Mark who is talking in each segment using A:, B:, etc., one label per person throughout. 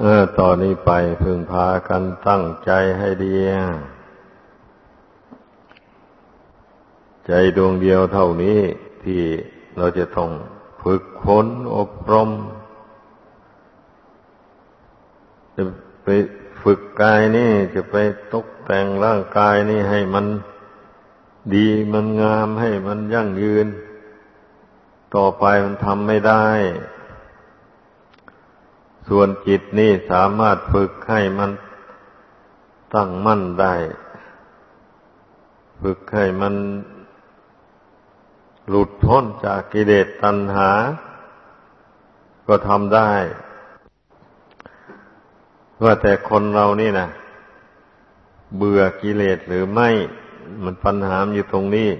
A: เออต่อนนี้ไปพึงพากันตั้งใจให้ดี ใจดวงเดียวเท่านี้ที่เราจะต้องฝึกฝนอบรมจะไปฝึกกายนี่จะไปตกแต่งร่างกายนี่ให้มันดีมันงามให้มันยั่งยืน ต่อไปมันทำไม่ได้ ส่วนจิตนี่สามารถฝึกให้มันตั้งมั่นได้ ฝึกให้มันหลุดพ้นจากกิเลสตัณหา ก็ทำได้ว่าแต่คนเรานี่นะเบื่อกิเลสหรือไม่ มันปัญหามอยู่ตรงนี้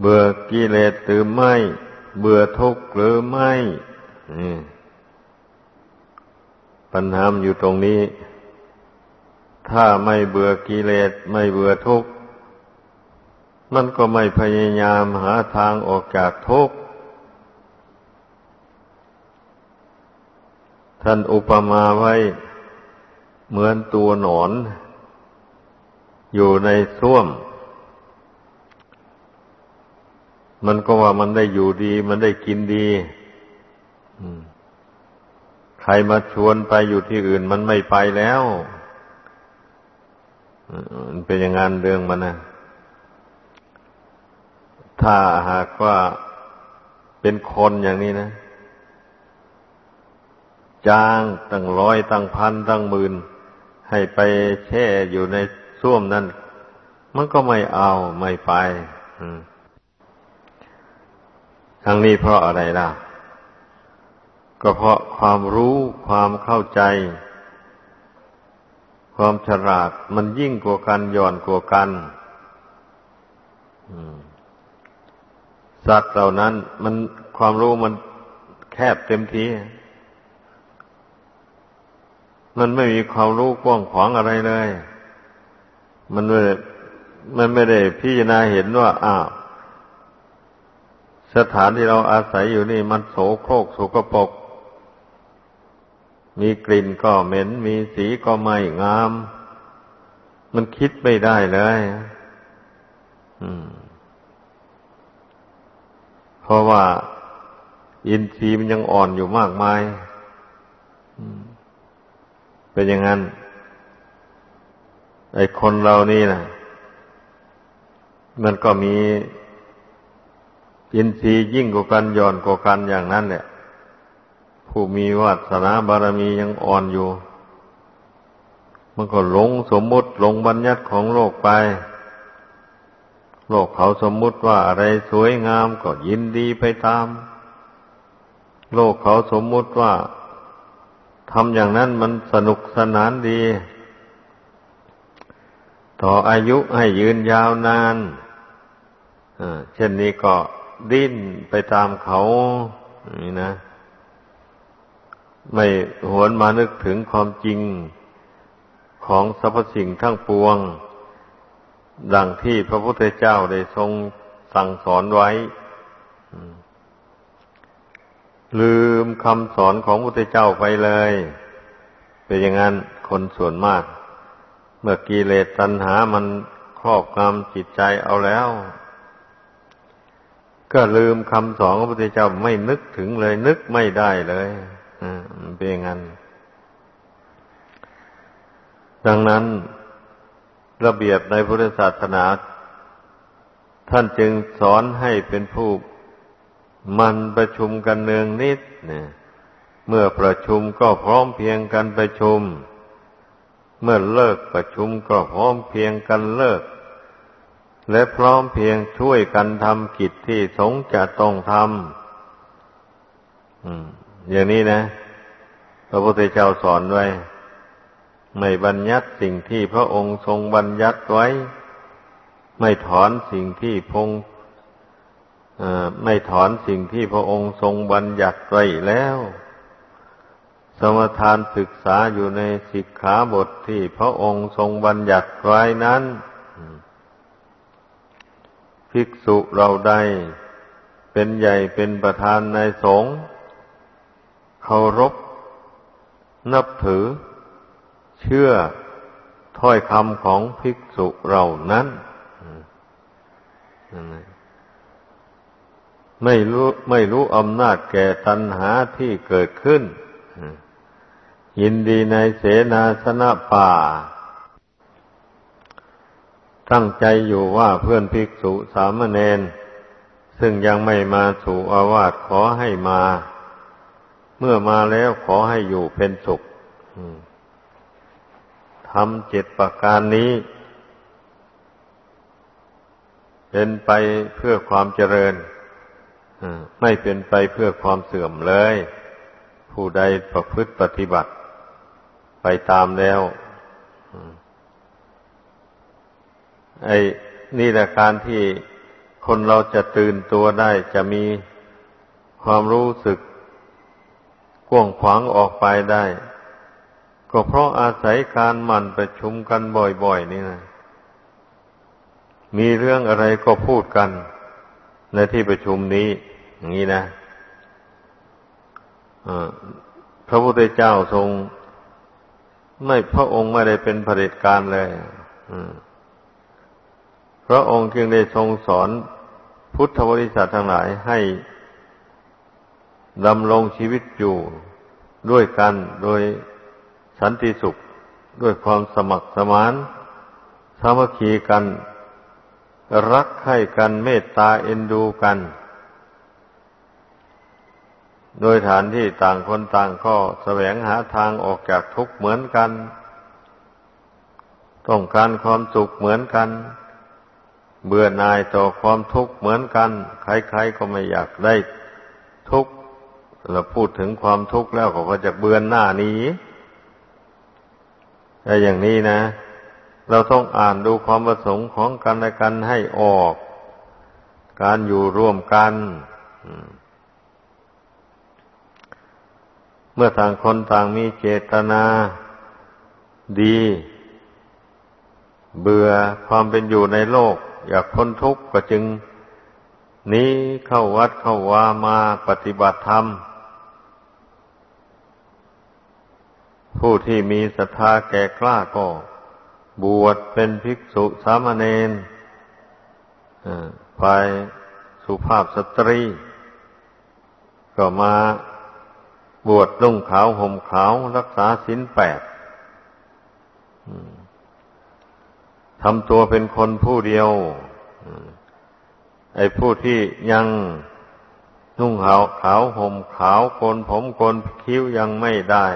A: เบื่อกิเลสหรือไม่ เบื่อทุกข์หรือไม่ปัญหาอยู่ตรงนี้ ถ้าไม่เบื่อกิเลสไม่เบื่อทุกข์มันก็ไม่พยายามหาทางออกจากทุกข์ท่านอุปมาไว้เหมือนตัวหนอน อยู่ในส้วม มันก็ว่ามันได้อยู่ดี มันได้กินดีใครมาชวนไปอยู่ที่อื่นมันไม่ไปแล้วมันเป็นอย่างนั้นเรื่องมันนะถ้าหากว่าเป็นคนอย่างนี้นะ จ้างตั้งร้อยตั้งพันตั้งหมื่นให้ไปแช่อยู่ในส้วมนั่น มันก็ไม่เอาไม่ไป อืม ทั้งนี้เพราะอะไรล่ะ ก็เพราะความรู้ความเข้าใจ ความฉลาดมันยิ่งกว่ากันย่อนกว่ากันสัตว์เหล่านั้น มันความรู้มันแคบเต็มทีมันไม่มีความรู้กว้างขวางอะไรเลย มันไม่มันไม่ได้พิจารณาเห็นว่าอ้าว สถานที่เราอาศัยอยู่นี่มันโสโครกสกปรกมีกลิ่นก็เหม็น มีสีก็ไม่งาม มันคิดไม่ได้เลยเพราะว่า อินทรีย์มันยังอ่อนอยู่มากมายเป็นอย่างนั้น ไอ้คนเรานี่นะมันก็มี อินทรีย์ยิ่งกว่ากันย่อนกว่ากันอย่างนั้นแหละผู้มีวาสนาบารมียังอ่อนอยู่ มันก็หลงสมมุติหลงบัญญัติของโลกไป โลกเขาสมมุติว่าอะไรสวยงามก็ยินดีไปตาม โลกเขาสมมุติว่าทำอย่างนั้นมันสนุกสนานดี ต่ออายุให้ยืนยาวนานเช่นนี้ก็ ดิ้นไปตามเขานี่นะ ไม่หวนมานึกถึงความจริงของสรรพสิ่งทั้งปวง ดังที่พระพุทธเจ้าได้ทรงสั่งสอนไว้ ลืมคำสอนของพระพุทธเจ้าไปเลย เป็นอย่างนั้นคนส่วนมาก เมื่อกิเลสตัณหามันครอบงำจิตใจเอาแล้ว ก็ลืมคำสอนของพระพุทธเจ้าไม่นึกถึงเลย นึกไม่ได้เลยอ่าเป็นอย่างนั้นดังนั้นระเบียบในพุทธศาสนา ท่านจึงสอนให้เป็นผู้มันประชุมกันเนืองนิดเนี่ยเมื่อประชุมก็พร้อมเพียงกันประชุม เมื่อเลิกประชุมก็พร้อมเพียงกันเลิก และพร้อมเพียงช่วยกันทำกิจที่สงจะต้องทำอย่างนี้นะ พระพุทธเจ้าสอนไว้ ไม่บัญญัติสิ่งที่พระองค์ทรงบัญญัติไว้ ไม่ถอนสิ่งที่พงไม่ถอนสิ่งที่พระองค์ทรงบัญญัติไว้แล้ว สมทานศึกษาอยู่ในสิกขาบทที่พระองค์ทรงบัญญัติไว้นั้น ภิกษุเราใดเป็นใหญ่เป็นประธานในสงฆ์เคารพ นับถือ เชื่อถ้อยคำของภิกษุเรานั้นไม่รู้ไม่รู้อำนาจแก่ตัณหาที่เกิดขึ้นยินดีในเสนาสนะป่า ตั้งใจอยู่ว่าเพื่อนภิกษุสามเณรซึ่งยังไม่มาสู่อาวาสขอให้มา เมื่อมาแล้วขอให้อยู่เป็นสุขทำเจ็ดประการนี้ เป็นไปเพื่อความเจริญไม่เป็นไปเพื่อความเสื่อมเลย ผู้ใดประพฤติปฏิบัติ ไปตามแล้ว ไอ้นี่แหละการที่คนเราจะตื่นตัวได้จะมีความรู้สึกกว้างขวางออกไปได้ ก็เพราะอาศัยการหมั่นประชุมกันบ่อยๆนี่นะมีเรื่องอะไรก็พูดกัน ในที่ประชุมนี้ อย่างนี้นะพระพุทธเจ้าทรง ไม่พระองค์ไม่ได้เป็นเผด็จการเลย พระองค์จึงได้ทรงสอนพุทธบริษัททั้งหลายให้ดำรงชีวิตอยู่ด้วยกันโดยสันติสุขด้วยความสมัครสมานสามัคคีกัน รักให้กันเมตตาเอ็นดูกัน โดยฐานที่ต่างคนต่างก็แสวงหาทางออกจากทุกข์เหมือนกัน ต้องการความสุขเหมือนกัน เบื่อหน่ายต่อความทุกข์เหมือนกัน ใครๆก็ไม่อยากได้ทุกข์เราพูดถึงความทุกข์แล้วก็จะเบื่อหน้านี้แต่อย่างนี้นะ เราต้องอ่านดูความประสงค์ของกันและกันให้ออก การอยู่ร่วมกันเมื่อต่างคนต่างมีเจตนาดี เบื่อความเป็นอยู่ในโลก อยากพ้นทุกข์ก็จึงนี้เข้าวัดเข้าวามาปฏิบัติธรรม ผู้ที่มีศรัทธาแก่กล้าก็ บวชเป็นภิกษุสามเณรฝ่ายสุภาพสตรี ก็มาบวชนุ่งขาวห่มขาว รักษาศีลแปด ทำตัวเป็นคนผู้เดียวไอ้ผู้ที่ยังนุ่งขาวขาวห่มขาวโกนผมโกนคิ้วยังไม่ได้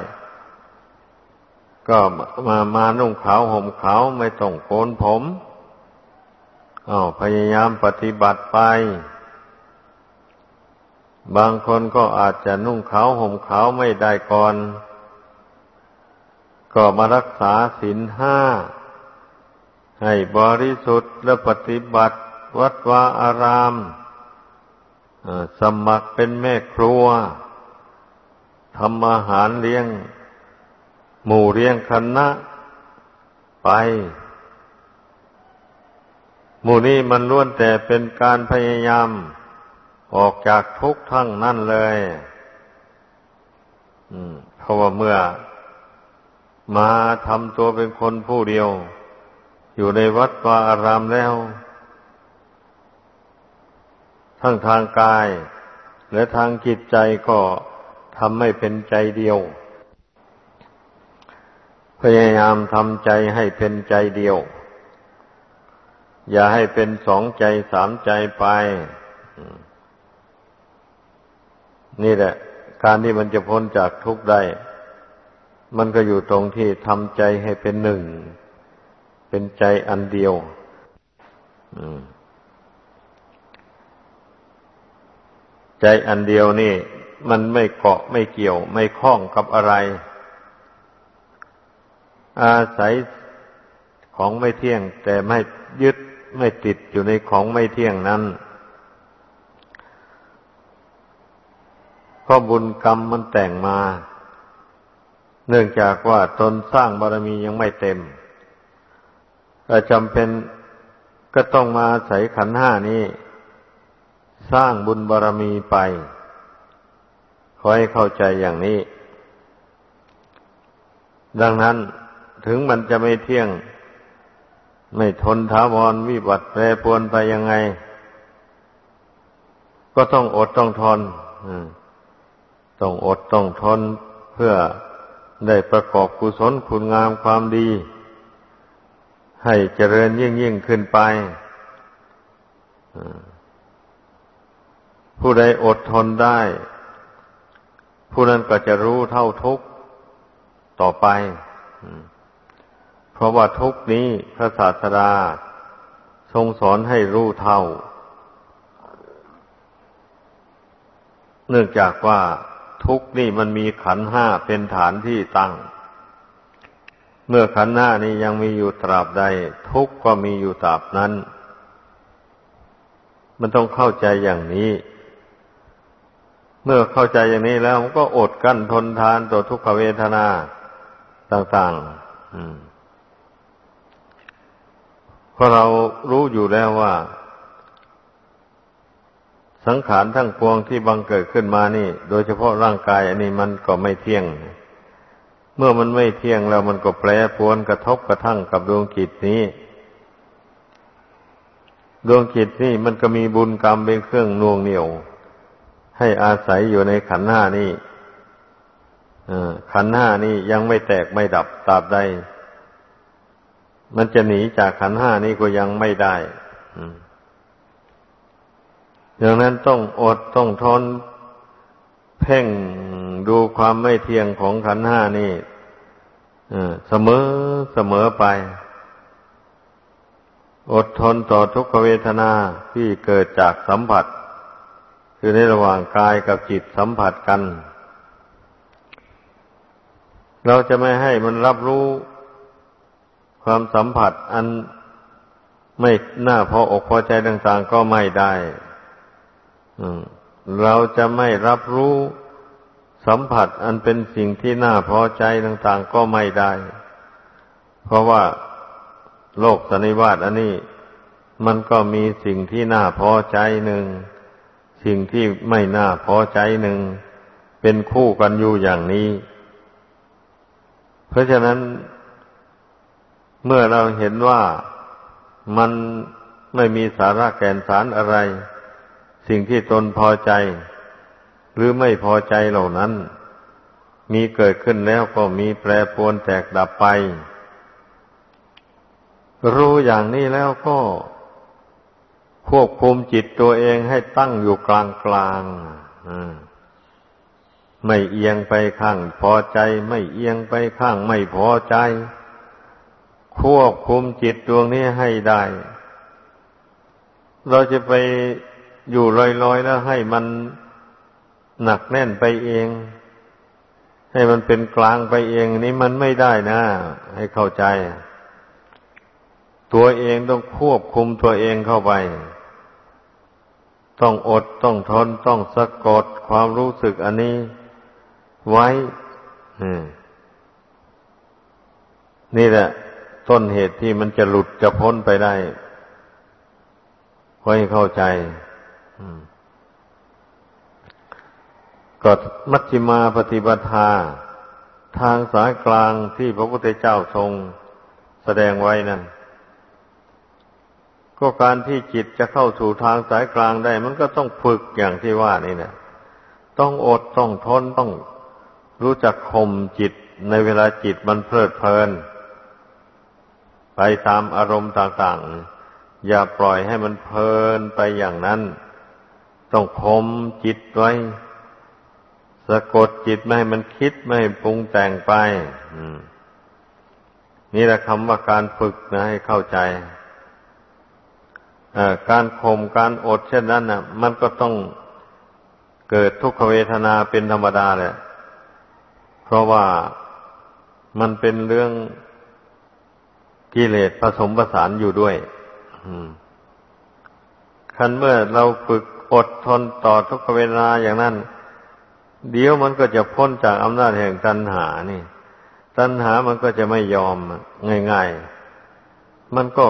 A: ก็มามานุ่งขาวห่มขาวไม่ต้องโกนผมอาพยายามปฏิบัติไป บางคนก็อาจจะนุ่งขาวห่มขาวไม่ได้ก่อน ก็มารักษาศีลห้า ให้บริสุทธิ์และปฏิบัติวัดวาอารามสมัครเป็นแม่ครัวทำอาหารเลี้ยง หมู่เลี้ยงคณะไป หมู่นี้มันล้วนแต่เป็นการพยายาม ออกจากทุกข์ทั้งนั่นเลยเพราะว่าเมื่อมาทำตัวเป็นคนผู้เดียว อยู่ในวัดวาอารามแล้ว ทั้งทางกาย และทางจิตใจก็ทำไม่เป็นใจเดียว พยายามทำใจให้เป็นใจเดียว อย่าให้เป็นสองใจสามใจไป นี่แหละ การที่มันจะพ้นจากทุกข์ได้ มันก็อยู่ตรงที่ทำใจให้เป็นหนึ่ง เป็นใจอันเดียวใจอันเดียวนี่ มันไม่เกาะไม่เกี่ยว ไม่คล้องกับอะไร อาศัยของไม่เที่ยง แต่ไม่ยึดไม่ติดอยู่ในของไม่เที่ยงนั้นก็บุญกรรมมันแต่งมา เนื่องจากว่าตนสร้างบารมียังไม่เต็ม จำเป็นก็ต้องมาใส่ขันห้านี้สร้างบุญบารรมีไป ขอให้เข้าใจอย่างนี้ ดังนั้นถึงมันจะไม่เที่ยง ไม่ทนท้าวรวิบัติแปรปวนไปยังไง ก็ต้องอดต้องทนต้องอดต้องทนเพื่อได้ประกอบกุศลคุณงามความดี ให้เจริญยิ่งยิ่งขึ้นไปผู้ใดอดทนได้ ผู้นั้นก็จะรู้เท่าทุกข์ต่อไป เพราะว่าทุกข์นี้พระศาสดาทรงสอนให้รู้เท่า เนื่องจากว่าทุกข์นี่มันมีขันห้าเป็นฐานที่ตั้ง เมื่อขันหน้านี้ยังมีอยู่ตราบใด ทุกก็มีอยู่ตราบนั้น มันต้องเข้าใจอย่างนี้ เมื่อเข้าใจอย่างนี้แล้วมันก็อดกั้นทนทานต่อทุกขเวทนาต่างๆเพราะเรารู้อยู่แล้วว่า สังขารทั้งปวงที่บังเกิดขึ้นมานี่ โดยเฉพาะร่างกาย อันนี้มันก็ไม่เที่ยงเเมื่อมันไม่เที่ยงแล้วมันก็แปรปวนกระทบกระทั่งกับดวงจิตนี้ ดวงจิตนี่มันก็มีบุญกรรมเป็นเครื่องน่วงเหนี่ยว ให้อาศัยอยู่ในขันห้านี่ขันห้านี่ยังไม่แตกไม่ดับตราบใด มันจะหนีจากขันห้านี่ก็ยังไม่ได้อืมดังนั้นต้องอดต้องทนเพ่ง ดูความไม่เที่ยงของขันห้านี่เสมอเสมอไป อดทนต่อทุกขเวทนาที่เกิดจากสัมผัส คือในระหว่างกายกับจิตสัมผัสกัน เราจะไม่ให้มันรับรู้ความสัมผัสอันไม่น่าพออกพอใจต่าง ๆ ก็ไม่ได้ เราจะไม่รับรู้ สัมผัสอันเป็นสิ่งที่น่าพอใจต่างๆก็ไม่ได้ เพราะว่าโลกสันนิวาตอันนี้มันก็มีสิ่งที่น่าพอใจหนึ่ง สิ่งที่ไม่น่าพอใจหนึ่ง เป็นคู่กันอยู่อย่างนี้ เพราะฉะนั้น เมื่อเราเห็นว่ามันไม่มีสาระแก่นสารอะไร สิ่งที่ตนพอใจ หรือไม่พอใจเหล่านั้น มีเกิดขึ้นแล้วก็มีแปรปรวนแตกดับไป รู้อย่างนี้แล้วก็ควบคุมจิตตัวเองให้ตั้งอยู่กลางกลางไม่เอียงไปข้างพอใจ ไม่เอียงไปข้างไม่พอใจ ควบคุมจิตดวงนี้ให้ได้ เราจะไปอยู่ลอยๆแล้วให้มัน หนักแน่นไปเอง ให้มันเป็นกลางไปเองนี่มันไม่ได้นะ ให้เข้าใจ ตัวเองต้องควบคุมตัวเองเข้าไป ต้องอดต้องทนต้องสะกดความรู้สึกอันนี้ ไว้นี่แหละ ต้นเหตุที่มันจะหลุดจะพ้นไปได้ไว้เข้าใจ ก็มัชฌิมาปฏิบัติาทางสายกลางที่พระพุทธเจ้าทรงแสดงไว้นั่นก็การที่จิตจะเข้าสู่ทางสายกลางได้ มันก็ต้องฝึกอย่างที่ว่านี่นะต้องอดต้องทนต้องรู้จักข่มจิตในเวลาจิตมันเพลิดเพลิน ไปตามอารมณ์ต่างๆ อย่าปล่อยให้มันเพลินไปอย่างนั้น ต้องคมจิตไว้ะกดจิตไม่ให้มันคิดไม่ให้ปรุงแต่งไปนี่แหละคำว่าการฝึกนะให้เข้าใจการข่มการอดเช่นนั้นนะมันก็ต้องเกิดทุกขเวทนาเป็นธรรมดาแหละ เพราะว่ามันเป็นเรื่องกิเลสผสมผสานอยู่ด้วยคันเมื่อเราฝึกอดทนต่อทุกขเวทนาอย่างนั้น เดี๋ยวมันก็จะพ้นจากอำนาจแห่งตัณหานี่ ตัณหามันก็จะไม่ยอมง่ายๆ มันก็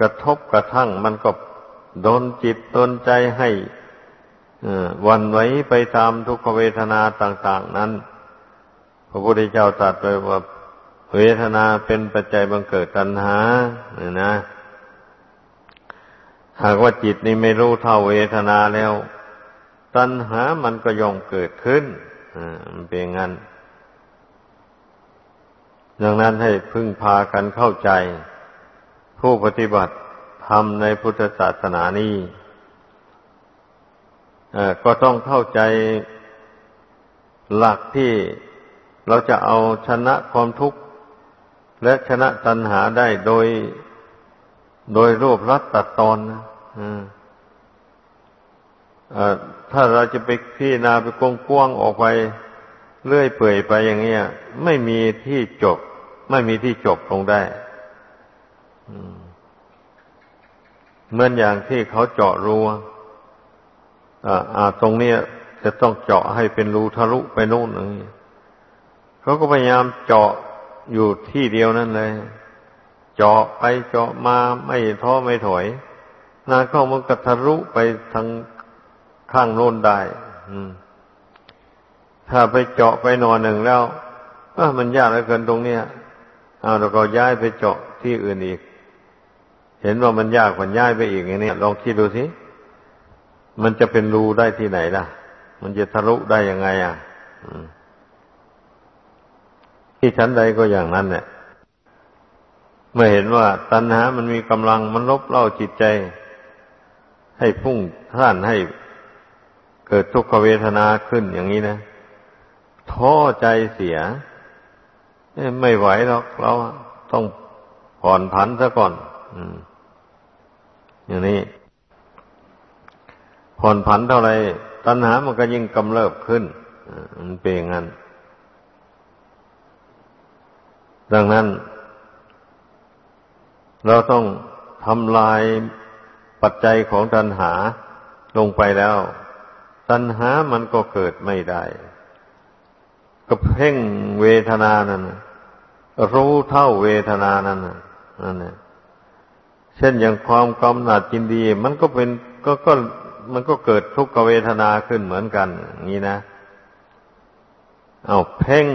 A: กระทบกระทั่ง มันก็โดนจิตโดนใจให้วันไวไปตามทุกขเวทนาต่าง ๆ นั้น พระพุทธเจ้าตรัสไว้ว่าเวทนาเป็นปัจจัยบังเกิดตัณหาเนี่ยนะ หากว่าจิตนี่ไม่รู้เท่าเวทนาแล้ว ตัณหามันก็ย่อมเกิดขึ้นมันเป็นงั้น ดังนั้นให้พึ่งพากันเข้าใจ ผู้ปฏิบัติธรรมในพุทธศาสนานี้ก็ต้องเข้าใจหลักที่เราจะเอาชนะความทุกข์ และชนะตัณหาได้โดย โดยรูปรัดตัดตอนนะ ถ้าเราจะไปพี่นาไปกงกว้างออกไปเลื่อยเปื่อยไปอย่างเงี้ย ไม่มีที่จบ ไม่มีที่จบลงได้เหมือนอย่างที่เขาเจาะรูอ่าตรงนี้จะต้องเจาะให้เป็นรูทะลุไปโน่นอย่างนี้เขาก็พยายามเจาะอยู่ที่เดียวนั่นเลย เจาะไปเจาะมาไม่ท้อไม่ถอยนานเข้ามันกระทะลุไปทาง ข้างโน้นได้ถ้าไปเจาะไปหนอนหนึ่งแล้วมันยากเหลือเกินตรงเนี้ยเอาเราก็ย้ายไปเจาะที่อื่นอีก เห็นว่ามันยากกว่าย้ายไปอีกอย่างนี้ลองคิดดูสิมันจะเป็นรูได้ที่ไหนล่ะ มันจะทะลุได้ยังไง อะที่ชั้นใดก็อย่างนั้นเนี่ยเมื่อเห็นว่าตัณหามันมีกำลังมันลบเล่าจิตใจ ให้พุ่งท่านให้ เกิดทุกขเวทนาขึ้นอย่างนี้นะท้อใจเสีย ไม่ไหวหรอกเราต้องผ่อนผันซะก่อนอย่างนี้ ผ่อนผันเท่าไรตัณหามันก็ยิ่งกำเริบขึ้นมันเป็นอย่างนั้น ดังนั้น เราต้องทำลายปัจจัยของตัณหาลงไปแล้ว ตัณหามันก็เกิดไม่ได้ ก็เพ่งเวทนานั่นรู้เท่าเวทนานั่นนั่นเช่นอย่างความกำหนัดจินดี มันก็เป็นก็ก็มันก็เกิดทุกขเวทนาขึ้นเหมือนกันงนี้นะ เอาเพ่ง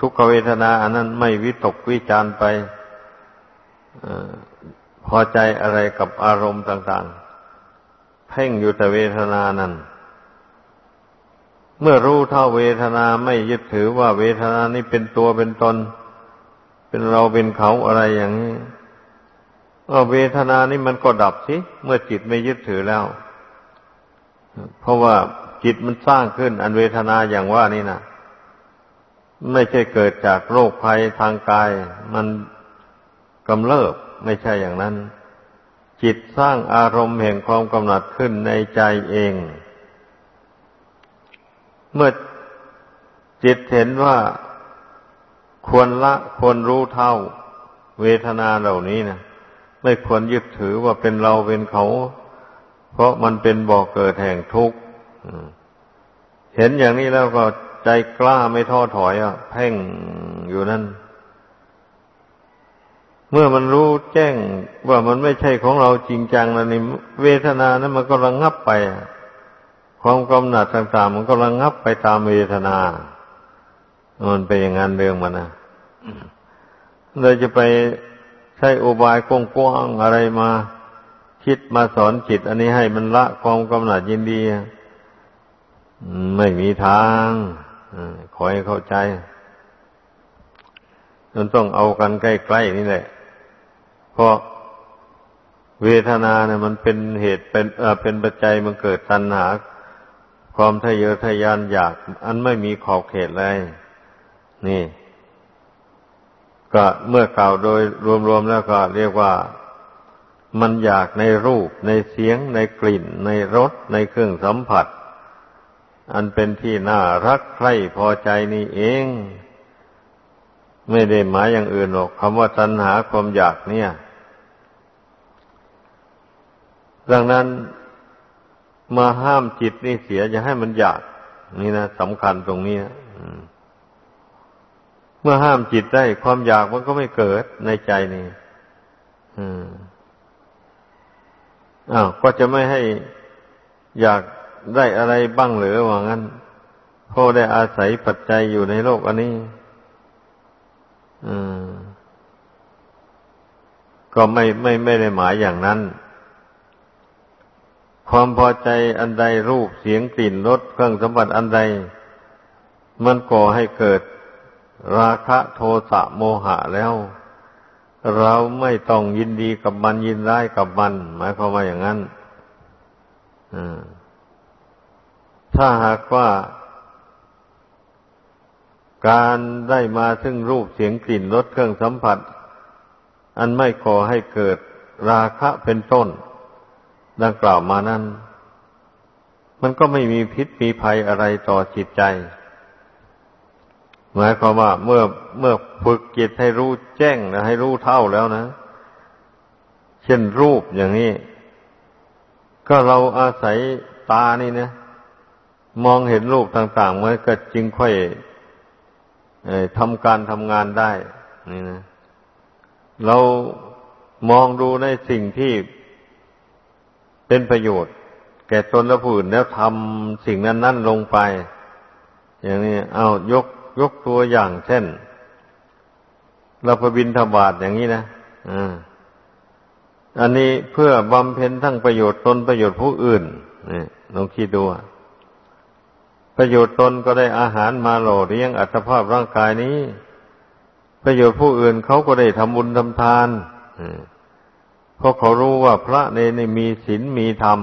A: ทุกขเวทนา อันนั้นไม่วิตกวิจารไปอพอใจอะไรกับอารมณ์ต่าง ๆ เพ่งอยู่แต่เวทนานั้น เมื่อรู้เท่าเวทนาไม่ยึดถือว่าเวทนานี้เป็นตัวเป็นตน เป็นเราเป็นเขาอะไรอย่างนี้เวทนานี้มันก็ดับสิเมื่อจิตไม่ยึดถือแล้ว เพราะว่าจิตมันสร้างขึ้น อันเวทนาอย่างว่านี่นะไม่ใช่เกิดจากโรคภัยทางกาย มันกำเริบไม่ใช่อย่างนั้น จิตสร้างอารมณ์แห่งความกำหนัดขึ้นในใจเอง เมื่อจิตเห็นว่าควรละควรรู้เท่า เวทนาเหล่านี้นะไม่ควรยึดถือว่าเป็นเราเป็นเขา เพราะมันเป็นบ่อกเกิดแห่งทุกข์เห็นอย่างนี้แล้วก็ใจกล้าไม่ท้อถอยอะเพ่งอยู่นั่น เมื่อมันรู้แจ้งว่ามันไม่ใช่ของเราจริงจังแล้วนี่เวทนานั้นมันก็ระงงับไป ความกำหนัดต่าง ๆ มันก็ระงับไปตามเวทนา มันเป็นอย่างนั้นเรื่องมันนะเลยจะไปใช้อุบายกว้างๆอะไรมาคิดมาสอนจิต อันนี้ให้มันละความกำหนัดยินดีไม่มีทางขอให้เข้าใจมันต้องเอากันใกล้ๆนี่แหละ เพราะเวทนาเนี่ยมันเป็นเหตุเป็นเออเป็นปัจจัยมันเกิดตัณหา ความทะเยอทะยานอยาก อันไม่มีขอบเขตเลย นี่ ก็เมื่อกล่าวโดยรวมๆแล้วก็เรียกว่ามันอยากในรูป ในเสียง ในกลิ่น ในรส ในเครื่องสัมผัส อันเป็นที่น่ารักใคร่พอใจนี่เอง ไม่ได้หมายอย่างอื่นหรอกคำว่าตัณหาความอยากเนี่ย ดังนั้น มาห้ามจิตนี่เสียอย่าให้มันอยาก นี่นะสำคัญตรงนี้เมื่อห้ามจิตได้ความอยากมันก็ไม่เกิดในใจนี่อ้าวก็จะไม่ให้อยากได้อะไรบ้างหรือว่างั้นพอได้อาศัยปัจจัยอยู่ในโลกอันนี้ก็ไม่ไม่ไม่ได้หมายอย่างนั้น ความพอใจอันใดรูปเสียงกลิ่นรสเครื่องสัมผัสอันใด มันก่อให้เกิด ราคะโทสะโมหะแล้ว เราไม่ต้องยินดีกับมันยินร้ายกับมัน หมายความว่าอย่างนั้นถ้าหากว่า การได้มาซึ่งรูปเสียงกลิ่นรสเครื่องสัมผัส อันไม่ก่อให้เกิดราคะเป็นต้น ดังกล่าวมานั้น มันก็ไม่มีพิษมีภัยอะไรต่อจิตใจ หมายความว่าเมื่อเมื่อฝึกจิตให้รู้แจ้งนะให้รู้เท่าแล้วนะ เช่นรูปอย่างนี้ ก็เราอาศัยตานี่นะมองเห็นรูปต่างๆมันก็จึงค่อยทำการทำงานได้ นี่นะ เรามองดูในสิ่งที่ เป็นประโยชน์ แก่ตนและผู้อื่นแล้วทำสิ่งนั้นนั้นลงไป อย่างนี้เอายกยกตัวอย่าง เช่น เราพบินทบาทอย่างนี้นะอ่าอันนี้เพื่อบำเพ็ญทั้งประโยชน์ตนประโยชน์ผู้อื่นนี่ลองคิดดูประโยชน์ตนก็ได้อาหารมาหล่อเลี้ยงอัตภาพร่างกายนี้ ประโยชน์ผู้อื่นเขาก็ได้ทำบุญทำทาน ราะเขารู้ว่าพระเนนมีศีลมีธรรม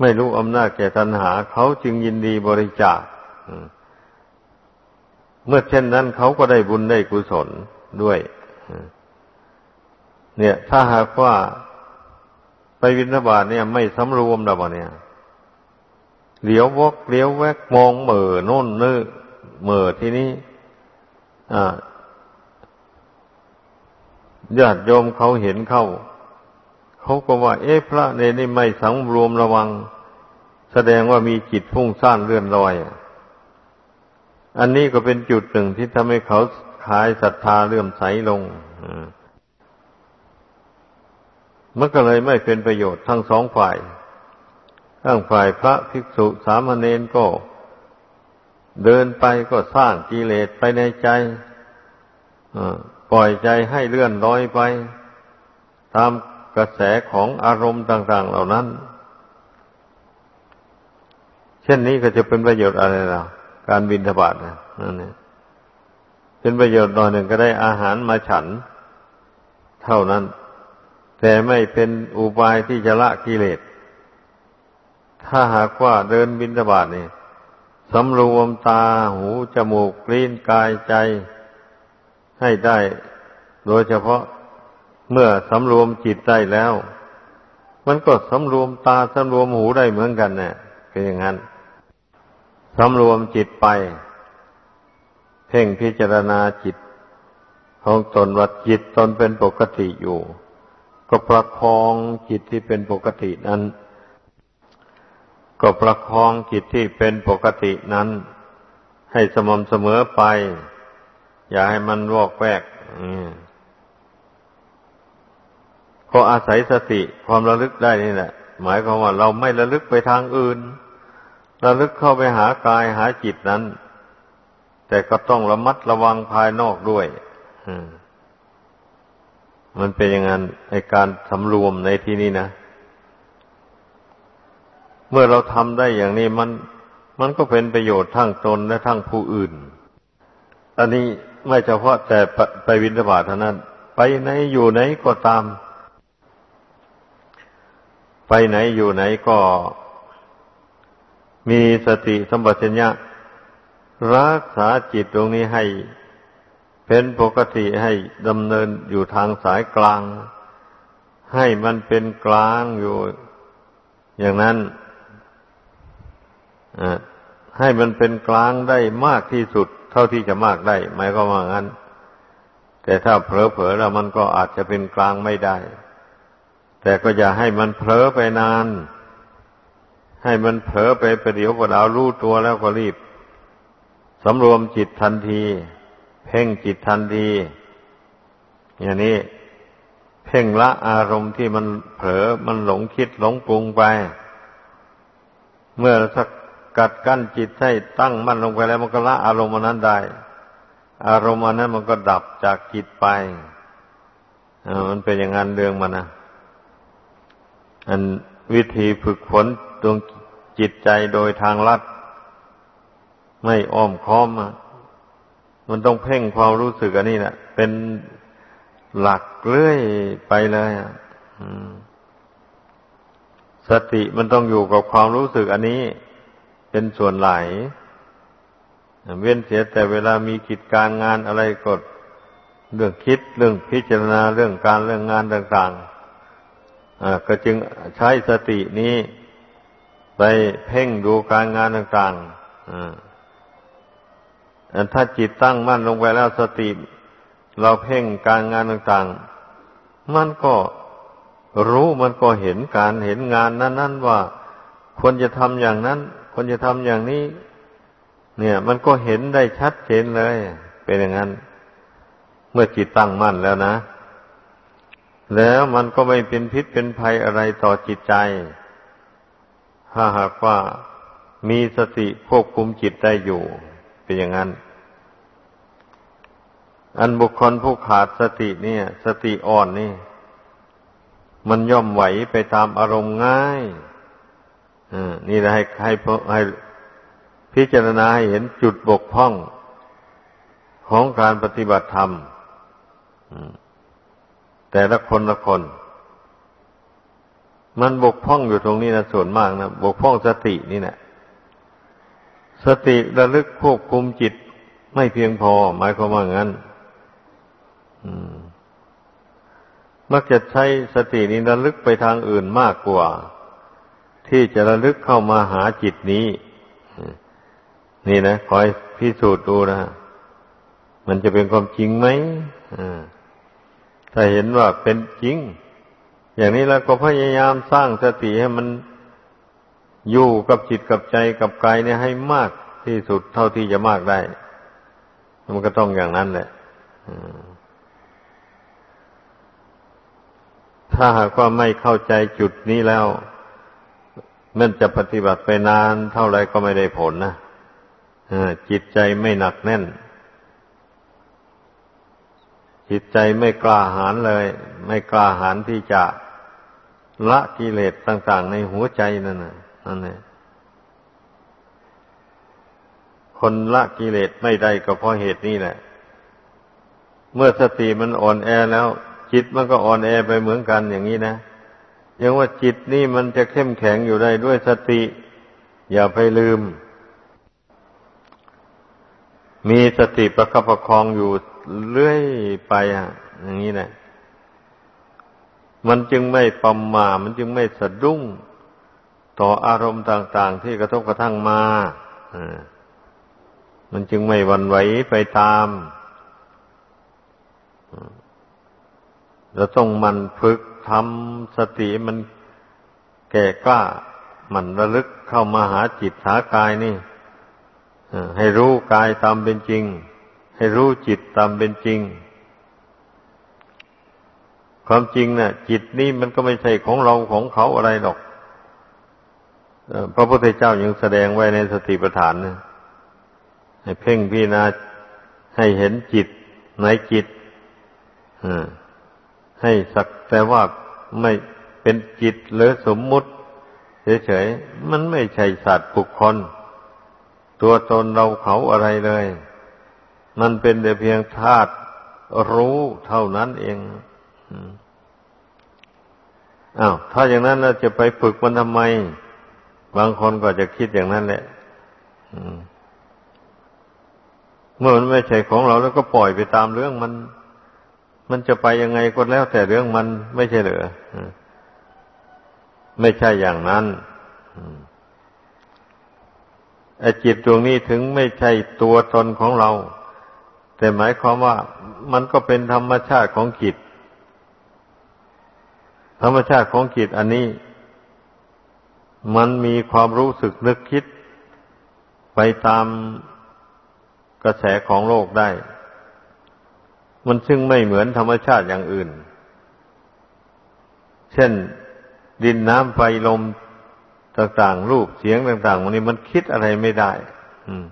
A: ไม่รู้อำนาจแก่ตัณหา เขาจึงยินดีบริจาคเมื่อเช่นนั้นเขาก็ได้บุญได้กุศลด้วย เนี่ย ถ้าหากว่าไปวินาบาตเนี่ย ไม่สำรวมแล้วเนี่ยเหลียววกเหลียวแวกมองเหม่อโน่นนี่เหม่อที่นี้ ญาติโยมเขาเห็นเข้า เขาก็ว่า เอ๊ะพระเนนี่ไม่สังรวมระวัง แสดงว่ามีจิตพุ่งซ่านเลื่อนลอย อันนี้ก็เป็นจุดหนึ่งที่ทำให้เขาขายศรัทธาเลื่อมใสลงมันก็เลยไม่เป็นประโยชน์ทั้งสองฝ่ายทั้งฝ่ายพระภิกษุสามเณรก็ เดินไปก็สร้างกิเลสไปในใจ ปล่อยใจให้เลื่อนลอยไป ตามกระแสของอารมณ์ต่าง ๆ เหล่านั้น เช่นนี้ก็จะเป็นประโยชน์อะไรล่ะการบินทบาทนะนั่นเองเป็นประโยชน์หน่อยหนึ่งก็ได้อาหารมาฉัน เท่านั้น แต่ไม่เป็นอุบายที่จะละกิเลส ถ้าหากว่าเดินบินตบาทนี่สำรวมตาหูจมูกลิ้นกายใจ ให้ได้ โดยเฉพาะเมื่อสำรวมจิตได้แล้ว มันก็สำรวมตาสำรวมหูได้เหมือนกันเนี่ยเป็นอย่างนั้นสำรวมจิตไป เพ่งพิจารณาจิต ของตนว่าจิตตนเป็นปกติอยู่ ก็ประคองจิตที่เป็นปกตินั้น ก็ประคองจิตที่เป็นปกตินั้น ให้สม่ำเสมอไป อย่าให้มันวอกแวกก็อาศัยสติความระลึกได้นี่แหละ หมายความว่าเราไม่ระลึกไปทางอื่น ระลึกเข้าไปหากายหาจิตนั้น แต่ก็ต้องระมัดระวังภายนอกด้วยมันเป็นอย่างนั้นในการสำรวมในที่นี้นะเมื่อเราทำได้อย่างนี้มัน มันก็เป็นประโยชน์ทั้งตนและทั้งผู้อื่น อันนี้ ไม่เฉพาะแต่ไปวินทบาทเท่านั้น ไปไหนอยู่ไหนก็ตาม ไปไหนอยู่ไหนก็มีสติสัมปชัญญะ รักษาจิตตรงนี้ให้เป็นปกติให้ดำเนินอยู่ทางสายกลาง ให้มันเป็นกลางอยู่ อย่างนั้นให้มันเป็นกลางได้มากที่สุด เท่าที่จะมากได้หมายก็ว่างั้น แต่ถ้าเผลอๆแล้วมันก็อาจจะเป็นกลางไม่ได้ แต่ก็อย่าให้มันเผลอไปนาน ให้มันเผลอไปประเดี๋ยวประดาวรู้ตัวแล้วก็รีบสำรวมจิตทันที เพ่งจิตทันที อย่างนี้เพ่งละอารมณ์ที่มันเผลอมันหลงคิดหลงปรุงไป เมื่อสัก กัดกั้นจิตให้ตั้งมั่นลงไปแล้วมันก็ละอารมณ์นั้นได้ อารมณ์นั้นมันก็ดับจากจิตไปมันเป็นอย่างนั้นเรื่องมันนะอันวิธีฝึกฝนดวงจิตใจโดยทางลัด ไม่อ้อมค้อมมันต้องเพ่งความรู้สึกอันนี้แหละเป็นหลักเรื่อยไปเลยสติมันต้องอยู่กับความรู้สึกอันนี้ เป็นส่วนไหล เว้นเสียแต่เวลามีกิจการงานอะไรกดเรื่องคิดเรื่องพิจารณาเรื่องการเรื่องงานต่างๆก็จึงใช้สตินี้ไปเพ่งดูการงานต่างๆถ้าจิตตั้งมั่นลงไปแล้วสติ เราเพ่งการงานต่างๆ มันก็รู้มันก็เห็นการเห็นงานนั้น ๆ ว่าควรจะทำอย่างนั้น ควรจะทำอย่างนี้ เนี่ย มันก็เห็นได้ชัดเจนเลย เป็นอย่างนั้น เมื่อจิตตั้งมั่นแล้วนะ แล้วมันก็ไม่เป็นพิษเป็นภัยอะไรต่อจิตใจ ถ้าหากว่ามีสติควบคุมจิตได้อยู่ เป็นอย่างนั้น อันบุคคลผู้ขาดสติเนี่ย สติอ่อนนี่ มันย่อมไหวไปตามอารมณ์ง่าย นี่นะให้ให้ให้พิจารณาหเห็นจุดบกพร่องของการปฏิบัติธรรมแต่ละคนละคน มันบกพร่องอยู่ตรงนี้นะส่วนมากนะบกพร่องสตินี่แหละสติระลึกควบคุมจิตไม่เพียงพอ หมายความว่างั้นมักจะใช้สตินี้ระลึกไปทางอื่นมากกว่า ที่จะระลึกเข้ามาหาจิตนี้ นี่นะคอยพิสูจน์ดูนะมันจะเป็นความจริงไหมถ้าเห็นว่าเป็นจริง อย่างนี้แล้วก็พยายามสร้างสติให้มันอยู่กับจิตกับใจกับกายเนี่ยให้มากที่สุดเท่าที่จะมากได้ มันก็ต้องอย่างนั้นแหละถ้าหากว่าไม่เข้าใจจุดนี้แล้ว มันจะปฏิบัติไปนานเท่าไรก็ไม่ได้ผลนะจิตใจไม่หนักแน่น จิตใจไม่กล้าหาญเลย ไม่กล้าหาญที่จะละกิเลสต่าง ๆ ในหัวใจนั่นนะนั่นเองคนละกิเลสไม่ได้ก็เพราะเหตุนี้แหละ เมื่อสติมันอ่อนแอแล้ว จิตมันก็อ่อนแอไปเหมือนกันอย่างนี้นะ ยังว่าจิตนี่มันจะเข้มแข็งอยู่ได้ด้วยสติ อย่าไปลืม มีสติประคับประคองอยู่เรื่อยไปอะ อย่างนี้แหละมันจึงไม่ปมมามันจึงไม่สะดุ้ง ต่ออารมณ์ต่าง ๆ ที่กระทบกระทั่งมาอ่ามันจึงไม่วันไหวไปตาม เราต้องมันฝึก ทำสติมันแก่กล้ามันระลึกเข้ามาหาจิตหากายนี่ให้รู้กายตามเป็นจริง ให้รู้จิตตามเป็นจริง ความจริงนะ่ะ จิตนี้มันก็ไม่ใช่ของเราของเขาอะไรหรอกพระพุทธเจ้ายังแสดงไว้ในสติปัฏฐานนะให้เพ่งพิจารณาให้เห็นจิตในจิต ให้สักแต่ว่าไม่เป็นจิตหรือสมมุติเฉยๆ มันไม่ใช่สัตว์บุคคล ตัวตนเราเขาอะไรเลย มันเป็นแต่เพียงธาตุรู้เท่านั้นเองอ้าวถ้าอย่างนั้นเราจะไปฝึกมันทำไม บางคนก็จะคิดอย่างนั้นแหละเมื่อมันไม่ใช่ของเราแล้วก็ปล่อยไปตามเรื่องมัน มันจะไปยังไงก็แล้วแต่เรื่องมันไม่ใช่เหรอไม่ใช่อย่างนั้นไอ้จิตดวงนี้ถึงไม่ใช่ตัวตนของเรา แต่หมายความว่ามันก็เป็นธรรมชาติของจิต ธรรมชาติของจิตอันนี้ มันมีความรู้สึกนึกคิด ไปตามกระแสของโลกได้ มันซึ่งไม่เหมือนธรรมชาติอย่างอื่น เช่น ดินน้ำไฟลมต่างๆ รูปเสียงต่างๆวันนี้มันคิดอะไรไม่ได้ อืม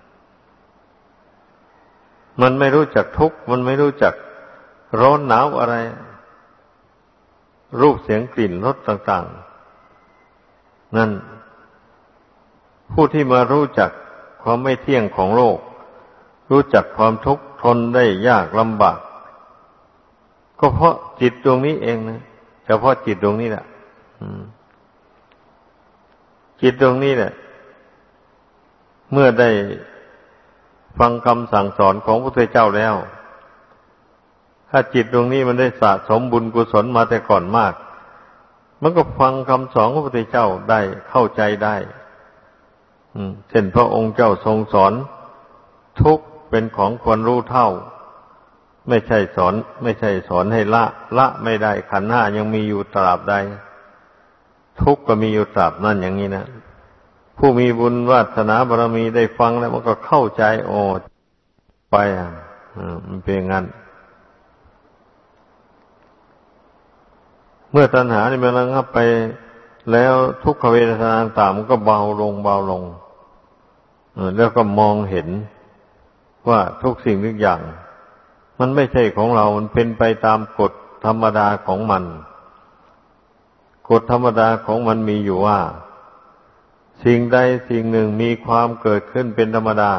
A: มันไม่รู้จักทุกข์มันไม่รู้จักร้อนหนาวอะไร รูปเสียงกลิ่นรสต่างๆ นั่น ผู้ที่มารู้จักความไม่เที่ยงของโลก รู้จักความทุกข์ทนได้ยากลำบาก ก็เพราะจิตดวงนี้เองนะเฉพาะจิตดวงนี้แหละจิตดวงนี้แหละ เมื่อได้ฟังคำสั่งสอนของพระพุทธเจ้าแล้ว ถ้าจิตดวงนี้มันได้สะสมบุญกุศลมาแต่ก่อนมาก มันก็ฟังคำสอนของพระพุทธเจ้าได้เข้าใจได้เช่นพระองค์เจ้าทรงสอนทุกเป็นของควรรู้เท่า ไม่ใช่สอน ไม่ใช่สอนให้ละ ละไม่ได้ขันห้ายังมีอยู่ตราบใด ทุกข์ก็มีอยู่ตราบนั่นอย่างนี้นะผู้มีบุญวาสนาบารมีได้ฟังแล้วมันก็เข้าใจโอ้ไปอะมันเป็นงั้น เมื่อตัณหานี่มันระงับไป แล้วทุกขเวทนาต่างมันก็เบาลงเบาลงแล้วก็มองเห็นว่าทุกสิ่งทุกอย่าง มันไม่ใช่ของเรา มันเป็นไปตามกฎธรรมดาของมัน กฎธรรมดาของมันมีอยู่ว่า สิ่งใดสิ่งหนึ่งมีความเกิดขึ้นเป็นธรรมดา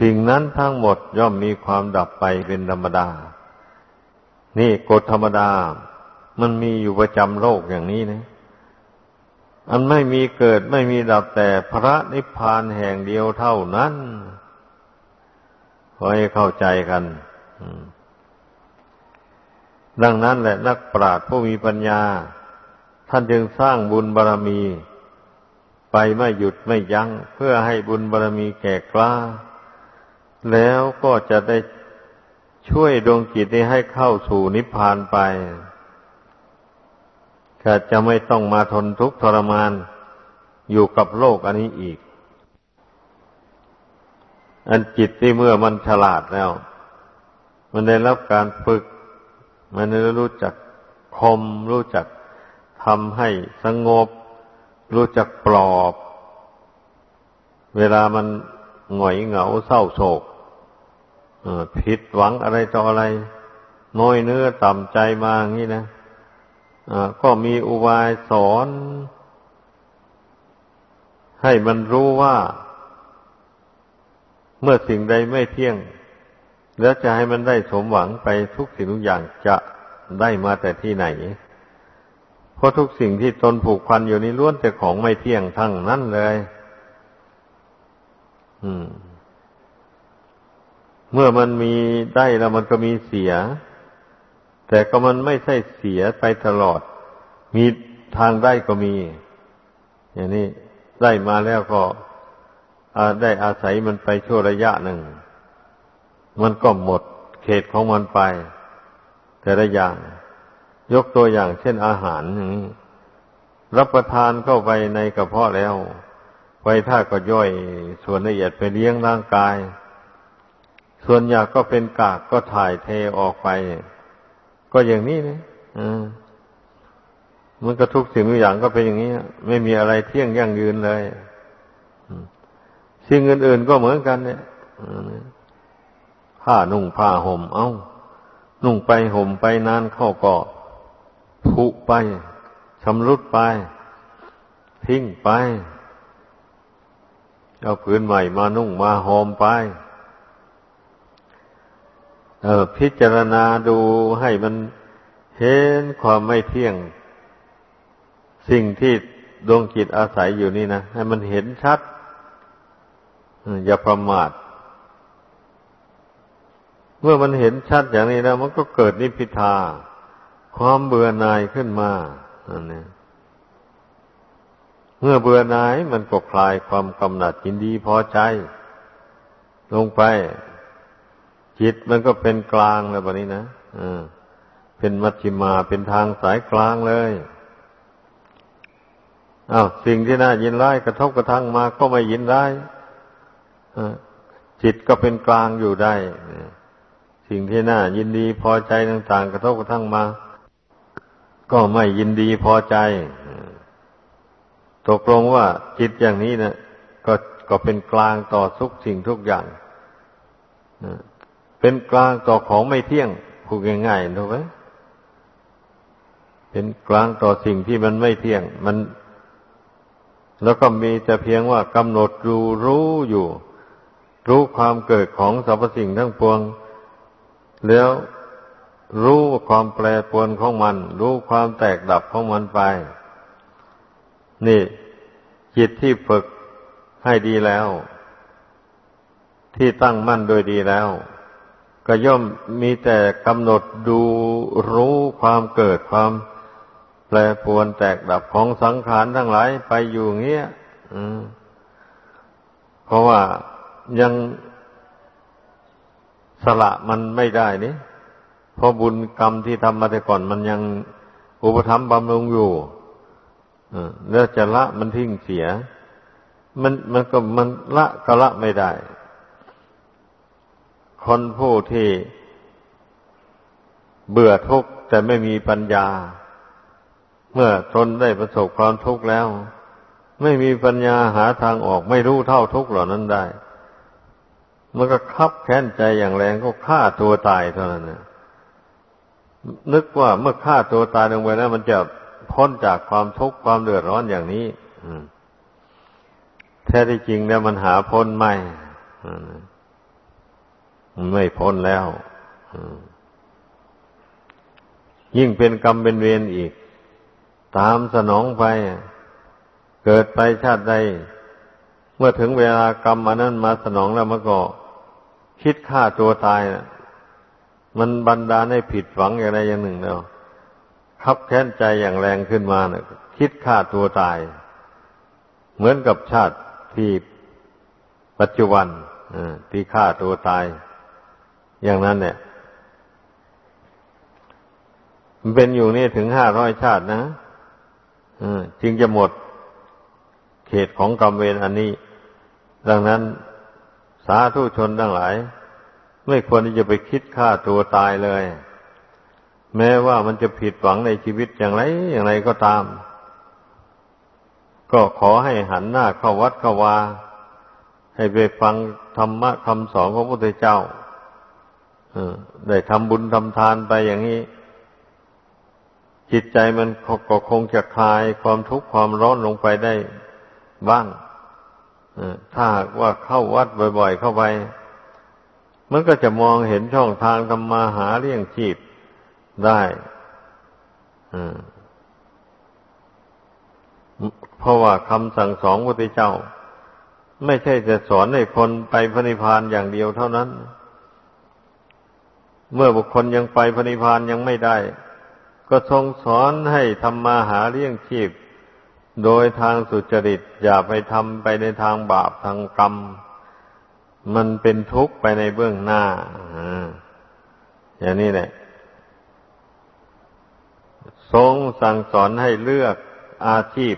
A: สิ่งนั้นทั้งหมดย่อมมีความดับไปเป็นธรรมดา นี่กฎธรรมดา มันมีอยู่ประจำโลกอย่างนี้นะอันไม่มีเกิดไม่มีดับแต่พระนิพพานแห่งเดียวเท่านั้นขอให้เข้าใจกัน ดังนั้นแหละนักปราชญ์ผู้มีปัญญา ท่านจึงสร้างบุญบารรมี ไปไม่หยุดไม่ยัง้งเพื่อให้บุญบารรมีแก่กล้า แล้วก็จะได้ช่วยดวงจิตให้เข้าสู่นิพพานไปก็จะไม่ต้องมาทนทุกข์ทรมานอยู่กับโลกอันนี้อีก อันจิตที่เมื่อมันฉลาดแล้ว มันได้รับการฝึก มันได้รู้จักคม รู้จักทำให้สงบ รู้จักปลอบ เวลามันหงอยเหงาเศร้าโศกผิดหวังอะไรต่ออะไร น้อยเนื้อต่ำใจมาอย่างนี้นะก็มีอุบายสอน ให้มันรู้ว่า เมื่อสิ่งใดไม่เที่ยง แล้วจะให้มันได้สมหวังไปทุกสิ่งทุกอย่างจะได้มาแต่ที่ไหน เพราะทุกสิ่งที่ตนผูกพันอยู่นี้ล้วนแต่ของไม่เที่ยงทั้งนั้นเลย อืม เมื่อมันมีได้แล้วมันก็มีเสีย แต่ก็มันไม่ใช่เสียไปตลอด มีทางได้ก็มี อย่างนี้ได้มาแล้วก็ได้อาศัยมันไปชั่วระยะหนึ่ง มันก็หมดเขตของมันไป แต่ละอย่าง ยกตัวอย่างเช่นอาหารอย่างนี้รับประทานเข้าไปในกระเพาะแล้วไปถ้าก็ย่อยส่วนละเอียดไปเลี้ยงร่างกาย ส่วนอยากก็เป็นกากก็ถ่ายเทออกไป ก็อย่างนี้นะมันก็ทุกสิ่งทุกอย่างก็เป็นอย่างนี้ ไม่มีอะไรเที่ยงยั่งยืนเลยสิ่งอื่นๆก็เหมือนกันเนี่ย ผ้านุ่งผ้าห่ม เอา้า นุ่งไปห่มไปนานเข้าก็ผุไปชำรุดไป ทิ้งไป เอาผืนใหม่มานุ่งมาห่มไป เออ พิจารณาดูให้มันเห็นความไม่เที่ยง สิ่งที่ดวงจิตอาศัยอยู่นี่นะ ให้มันเห็นชัด อย่าประมาท เมื่อมันเห็นชัดอย่างนี้แล้วมันก็เกิดนิพพิทา ความเบื่อหน่ายขึ้นมาอันนี้เมื่อเบื่อหน่ายมันก็คลายความกำหนัดยินดีพอใจ ลงไป จิตมันก็เป็นกลางแล้วแบบนี้นะอ่าเป็นมัชฌิมาเป็นทางสายกลางเลยอา้าวสิ่งที่น่ายินร้ายกระทบกระทั่งมาก็ไม่ยินร้ายจิตก็เป็นกลางอยู่ได้ สิ่งที่น่ายินดีพอใจต่างๆ กระทบกระทั่งมา ก็ไม่ยินดีพอใจ ตกลงว่าจิตอย่างนี้นะก็ก็เป็นกลางต่อทุกสิ่งทุกอย่างเป็นกลางต่อของไม่เที่ยงพูดง่ายๆถูกไหมเป็นกลางต่อสิ่งที่มันไม่เที่ยง มัน แล้วก็มีแต่เพียงว่ากำหนดรู้รู้อยู่ รู้ความเกิดของสรรพสิ่งทั้งปวง แล้วรู้ความแปรปรวนของมัน รู้ความแตกดับของมันไป นี่ จิตที่ฝึกให้ดีแล้ว ที่ตั้งมั่นโดยดีแล้ว ก็ย่อมมีแต่กำหนดดูรู้ความเกิดความ แปรปรวนแตกดับของสังขารทั้งหลายไปอยู่เงี้ยเพราะว่ายัง สละมันไม่ได้นี่เพราะบุญกรรมที่ทำมาแต่ก่อนมันยังอุปธรรมบำรุงอยู่แล้วจะละมันทิ้งเสีย มันมันก็มันละก็ละไม่ได้ คนผู้ที่เบื่อทุกข์แต่ไม่มีปัญญา เมื่อทนได้ประสบความทุกข์แล้ว ไม่มีปัญญาหาทางออกไม่รู้เท่าทุกข์เหล่านั้นได้ มันก็คับแค้นใจอย่างแรงก็ฆ่าตัวตายเท่านั้นนะนึกว่าเมื่อฆ่าตัวตายลงไปแล้ว มันจะพ้นจากความทุกข์ความเดือดร้อนอย่างนี้แท้ที่จริงแล้วมันหาพ้นไม่ไม่พ้นแล้วยิ่งเป็นกรรมเป็นเวรอีก ตามสนองไป เกิดไปชาติใดเมื่อถึงเวลากรรมอันนั้นมาสนองแล้วมันก็ คิดฆ่าตัวตายมันบันดาลให้ผิดหวังอย่างใดอย่างหนึ่งแล้วขับแค้นใจอย่างแรงขึ้นมาเนะี่ยคิดฆ่าตัวตาย เหมือนกับชาติที่ปัจจุบันที่ฆ่าตัวตาย อย่างนั้นเนี่ยมันเป็นอยู่นี่ถึงห้าร้อยชาตินะจึงจะหมดเขตของกรรมเวรอันนี้ ดังนั้น สาธุชนทั้งหลาย ไม่ควรที่จะไปคิดฆ่าตัวตายเลย แม้ว่ามันจะผิดหวังในชีวิตอย่างไรอย่างไรก็ตาม ก็ขอให้หันหน้าเข้าวัดเข้าวาให้ไปฟังธรรมะคำสอนของพระพุทธเจ้าได้ทำบุญทำทานไปอย่างนี้ จิตใจมันก็คงจะคลายความทุกข์ความร้อนลงไปได้บ้าง ถ้าว่าเข้าวัดบ่อยๆเข้าไป มันก็จะมองเห็นช่องทางทำมาหาเลี้ยงชีพได้เพราะว่าคำสั่งสอนพระพุทธเจ้า ไม่ใช่จะสอนให้คนไปพระนิพพานอย่างเดียวเท่านั้น เมื่อบุคคลยังไปพระนิพพานยังไม่ได้ ก็ทรงสอนให้ทำมาหาเลี้ยงชีพ โดยทางสุจริตอย่าไปทำไปในทางบาปทางกรรม มันเป็นทุกข์ไปในเบื้องหน้าอย่างนี้แหละทรงสั่งสอนให้เลือกอาชีพ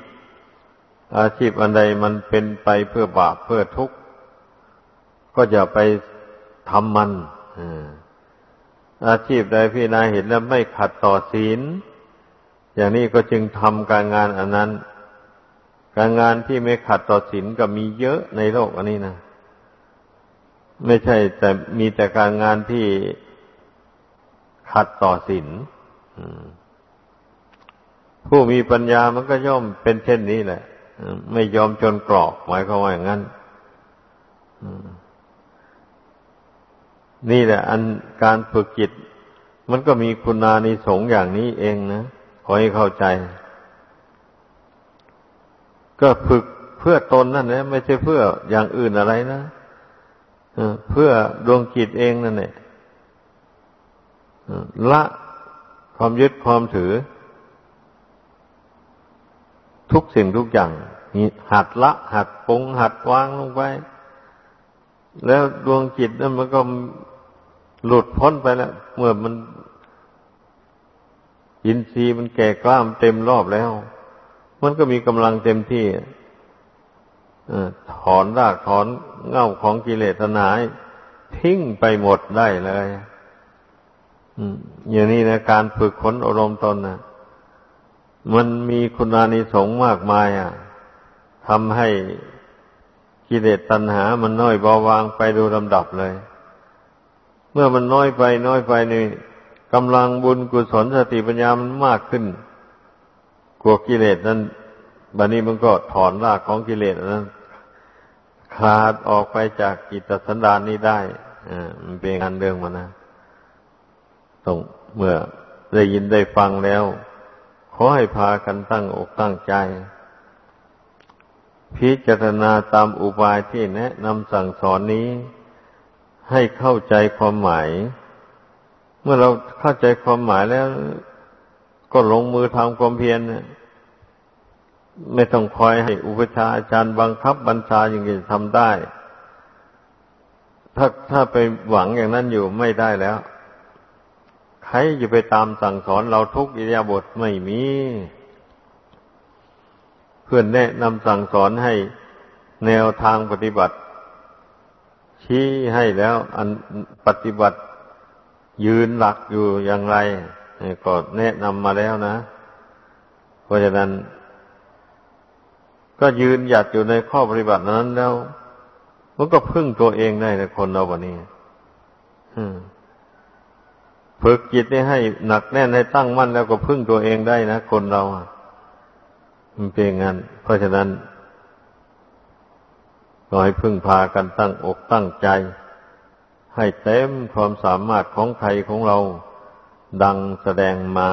A: อาชีพอันใดมันเป็นไปเพื่อบาปเพื่อทุกข์ก็อย่าไปทำมันอาชีพใดพี่นายเห็นแล้วไม่ขัดต่อศีลอย่างนี้ก็จึงทำการงานอันนั้น การงานที่ไม่ขัดต่อศีลก็มีเยอะในโลกอันนี้นะไม่ใช่แต่มีแต่การงานที่ขัดต่อศีลผู้มีปัญญามันก็ย่อมเป็นเช่นนี้แหละไม่ยอมจนกรอกหมายความว่าอย่างนั้นนี่แหละ อันการฝึกจิต มันก็มีคุณานิสงอย่างนี้เองนะขอให้เข้าใจ ก็ฝึกเพื่อตนนั่นแหละไม่ใช่เพื่ออย่างอื่นอะไรนะเพื่อดวงจิตเองนั่นแหละละความยึดความถือ ทุกสิ่งทุกอย่างหัดละ หัดปงหัดวางลงไป แล้วดวงจิตนั้นมันก็หลุดพ้นไปแล้ว เมื่อมันอินทรีย์มันแก่กล้ามเต็มรอบแล้ว มันก็มีกำลังเต็มที่ถอนรากถอนเง่าของกิเลสนายทิ้งไปหมดได้เลยอย่างนี้นะการฝึกขนอารมณ์ตนนะมันมีคุณานิสงส์มากมาย อะทำให้กิเลสตัณหา มันน้อยเบาบางไปดูลำดับเลย เมื่อมันน้อยไปน้อยไปนี่กำลังบุญกุศลสติปัญญามันมากขึ้น กลัวกิเลสนั้นบัดนี้มันก็ถอนรากของกิเลสนั้นขาดออกไปจากกิจสันดานนี้ได้อ่ามันเป็นงานเรื่องมันนะต้องเมื่อได้ยินได้ฟังแล้ว ขอให้พากันตั้งอกตั้งใจ พิจารณาตามอุบายที่แนะนำสั่งสอนนี้ ให้เข้าใจความหมาย เมื่อเราเข้าใจความหมายแล้ว ก็ลงมือทำความเพียรไม่ต้องคอยให้อุปชาอาจารย์บังคับบัญชาอย่างนี้ทำได้ ถ้าถ้าไปหวังอย่างนั้นอยู่ไม่ได้แล้ว ใครจะไปตามสั่งสอนเราทุกอิริยาบถไม่มี เพื่อนแนะนำสั่งสอนให้แนวทางปฏิบัติ ชี้ให้แล้ว อันปฏิบัติยืนหลักอยู่อย่างไร ก็แนะนำมาแล้วนะ เพราะฉะนั้น ก็ยืนหยัดอยู่ในข้อปฏิบัตินั้นแล้วมันก็พึ่งตัวเองได้ในคนเราวันนี้ฝึกจิตให้หนักแน่นให้ตั้งมั่นแล้วก็พึ่งตัวเองได้นะคนเรามันเป็นงั้น เพราะฉะนั้นก็ให้พึ่งพากันตั้งอกตั้งใจ ให้เต็มความสามารถของใครของเรา ดังแสดงมา